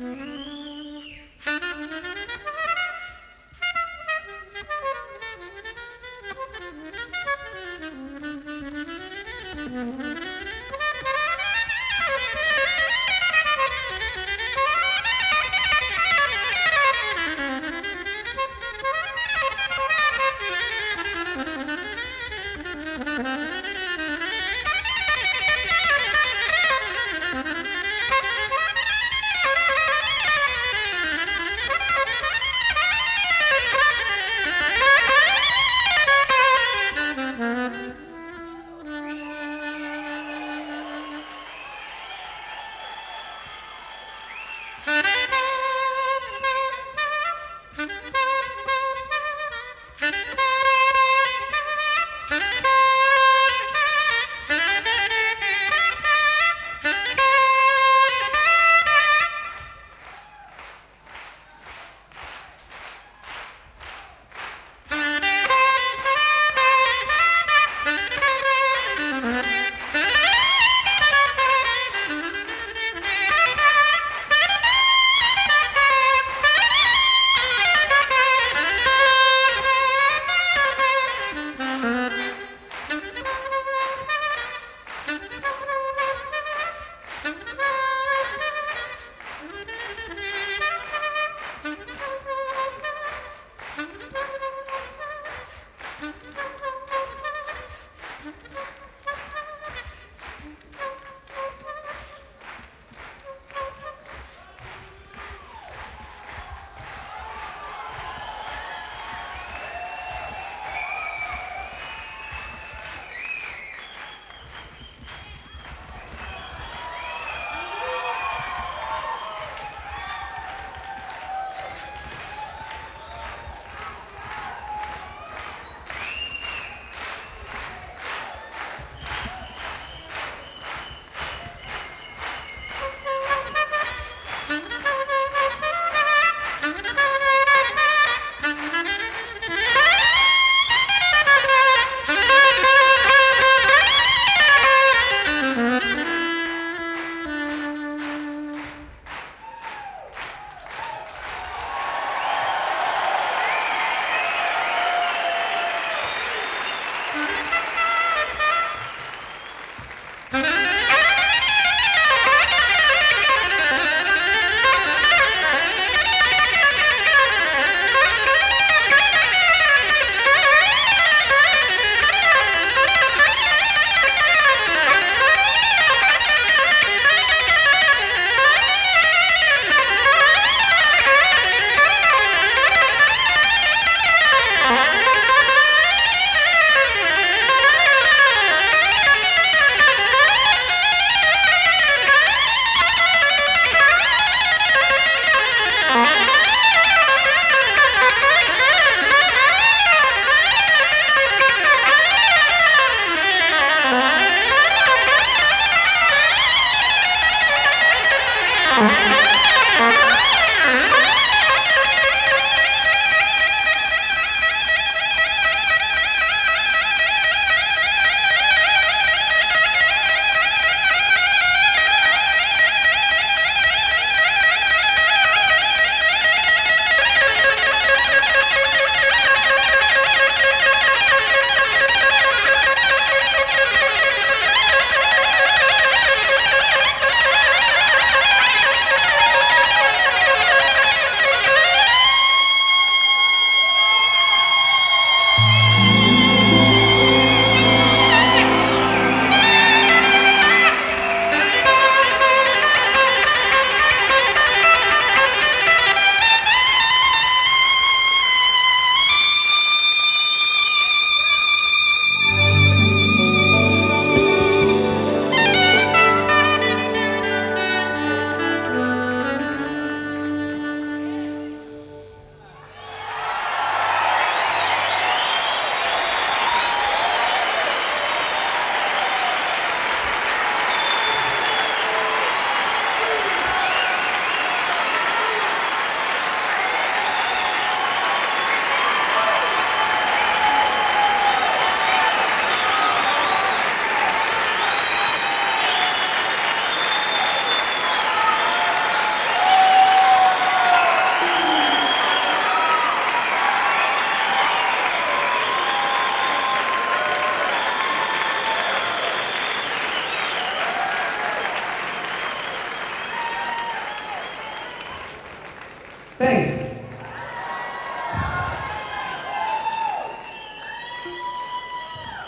Mm-hmm.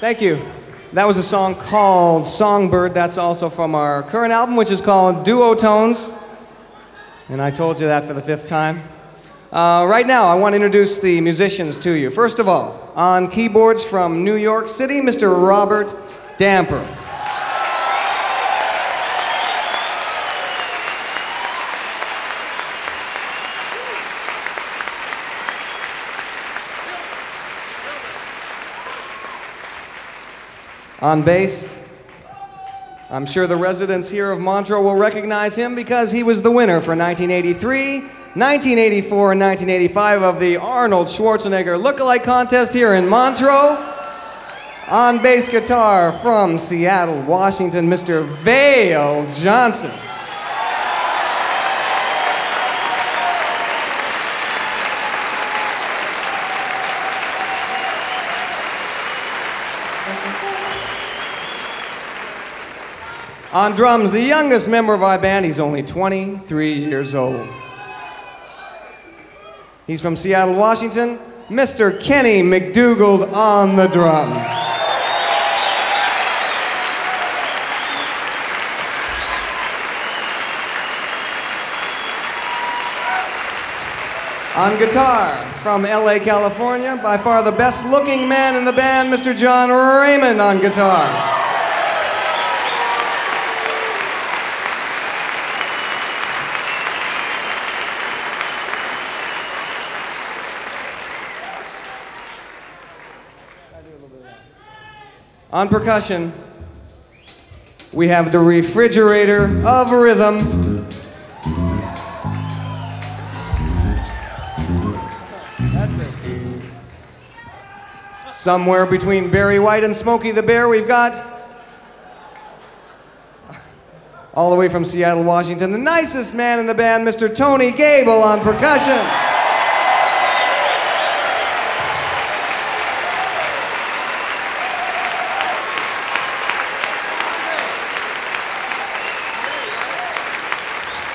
Thank you. That was a song called Songbird. That's also from our current album, which is called Duotones. And I told you that for the fifth time. Uh, right now, I want to introduce the musicians to you. First of all, on keyboards from New York City, Mr. Robert Damper. On bass, I'm sure the residents here of Montreux will recognize him because he was the winner for 1983, 1984, and 1985 of the Arnold Schwarzenegger Lookalike Contest here in Montreux. On bass guitar from Seattle, Washington, Mr. Vail Johnson. On drums, the youngest member of our band, he's only 23 years old. He's from Seattle, Washington, Mr. Kenny McDougald on the drums. On guitar, from LA, California, by far the best looking man in the band, Mr. John Raymond on guitar. On percussion, we have the refrigerator of rhythm. That's it. Somewhere between Barry White and Smokey the Bear, we've got all the way from Seattle, Washington, the nicest man in the band, Mr. Tony Gable on percussion.